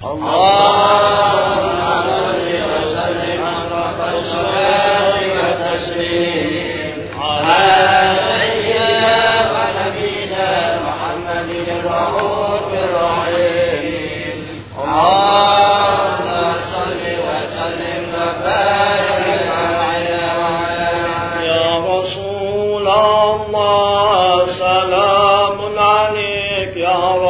اللهم صل وسلم اشرف الصلاه والتسليم على سيدنا ونبينا محمد الرؤوف الرحيم. اللهم صل وسلم وبارك على يا رسول الله سلام عليك يا رب.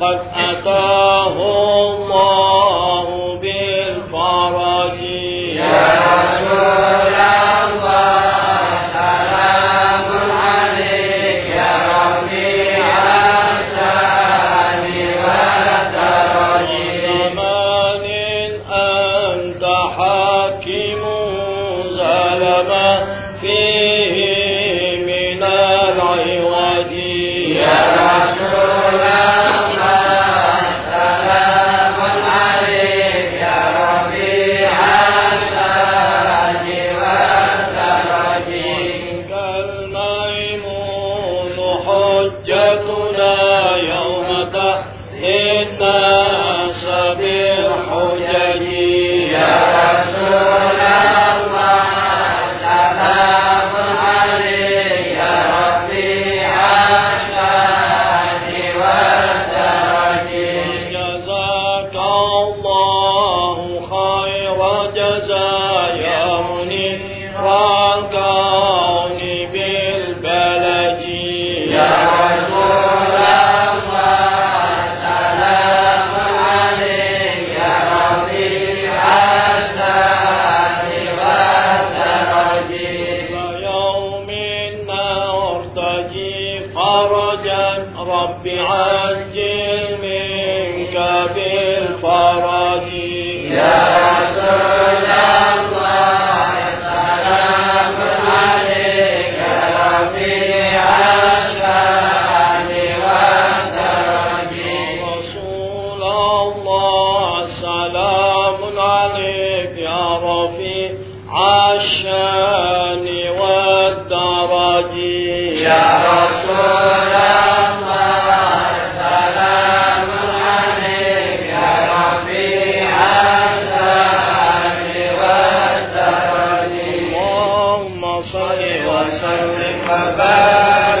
قد أتاه الله بالفرج. يا رسول الله سلام عليك يا رفيع الشان والدرج زمان أنت حاكم ظلم فيه من العوج. يا الناس بالحجج يا رسول الله سلام عليك في عشان والتاج جزاك الله خير Oh. رب عجل منك بالفرج. يا رسول الله السلام عليك الشان رسول الله سلام عليك يا الشان يا رسول صل وسلم وبارك